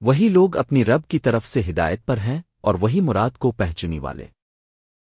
وہی لوگ اپنی رب کی طرف سے ہدایت پر ہیں اور وہی مراد کو پہچنی والے۔